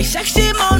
Ay, sexy mona.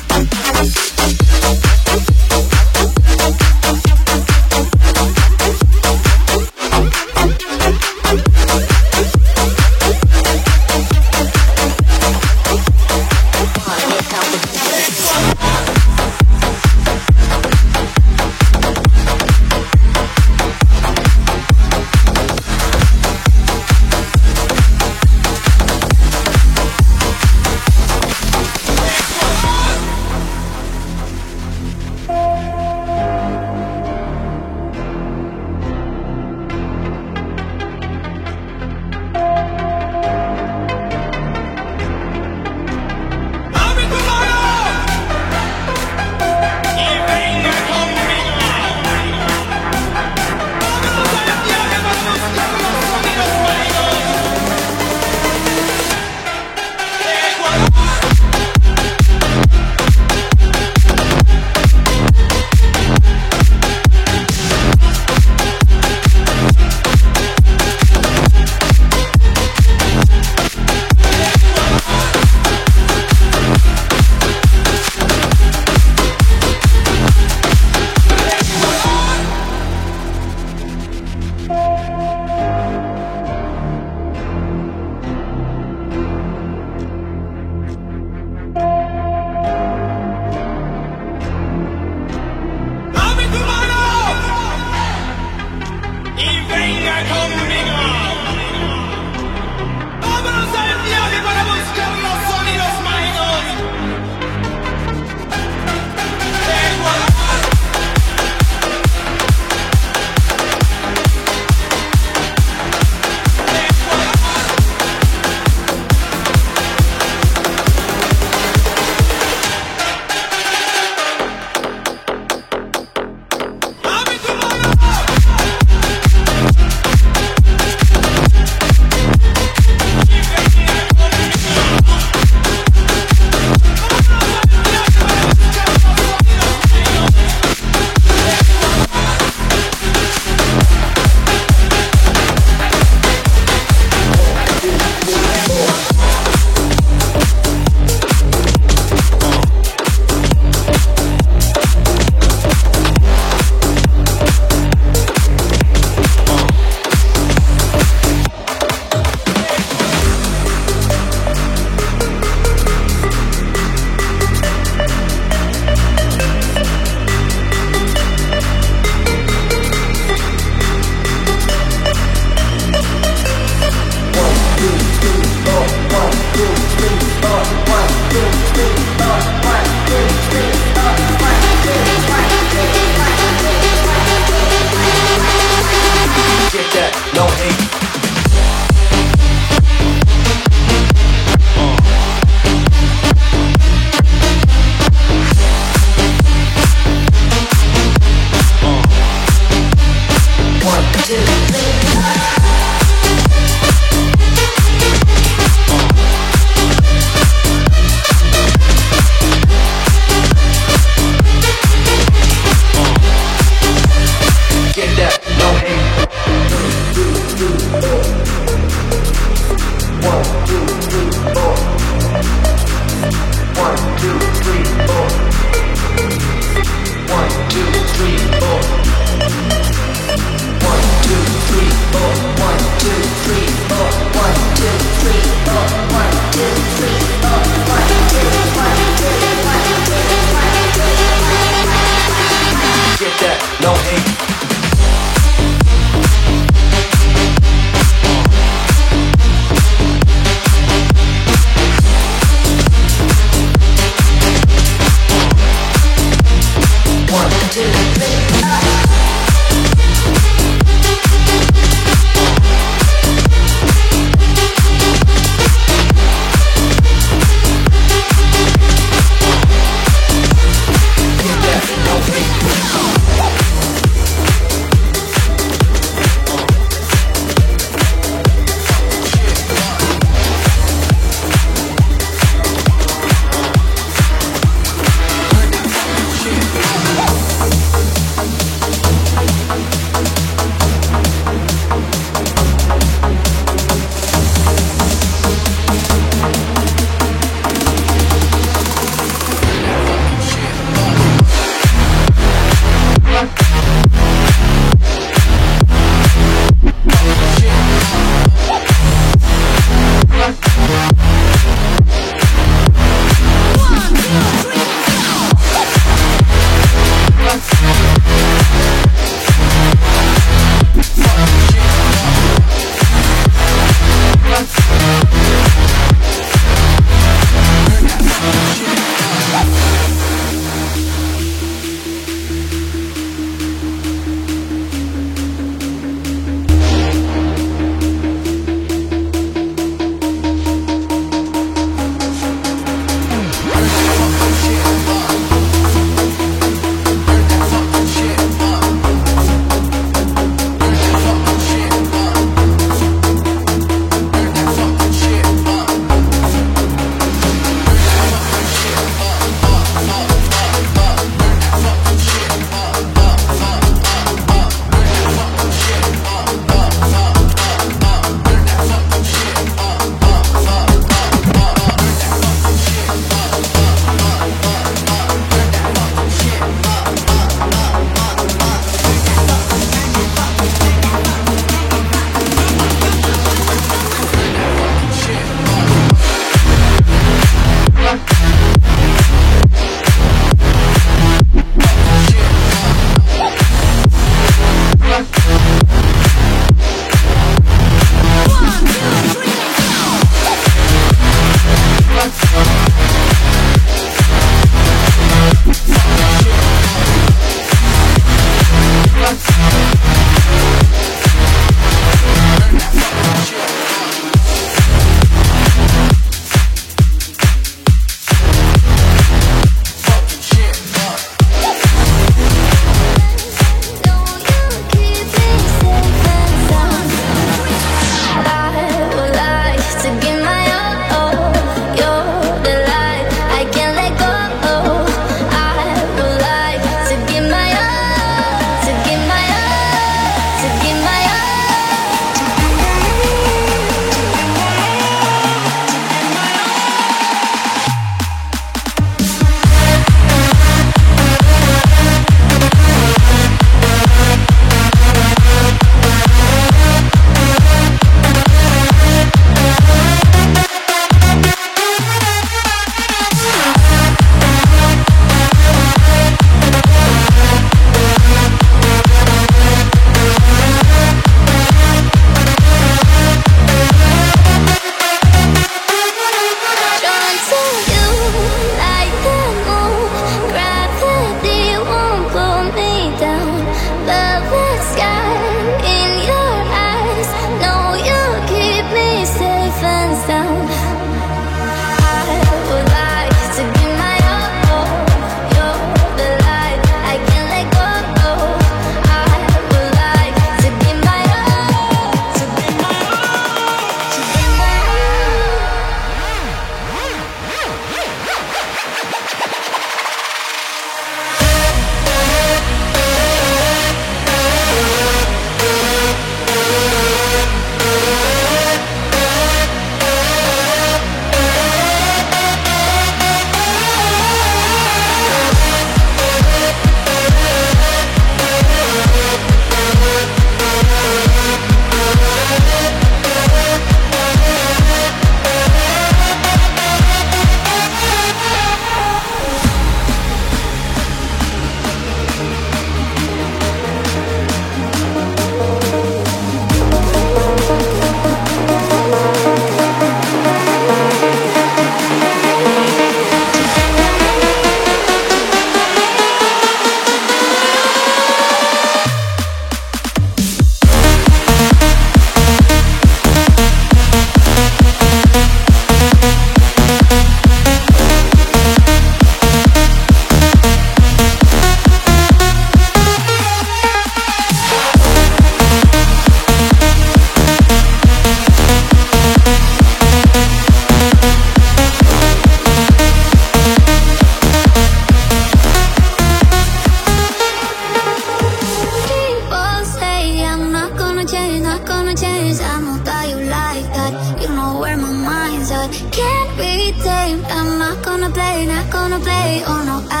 play, oh no, I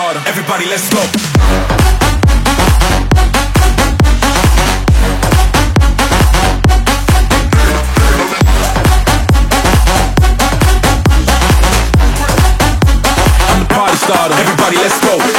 harder. Everybody, let's go. Everybody, let's go.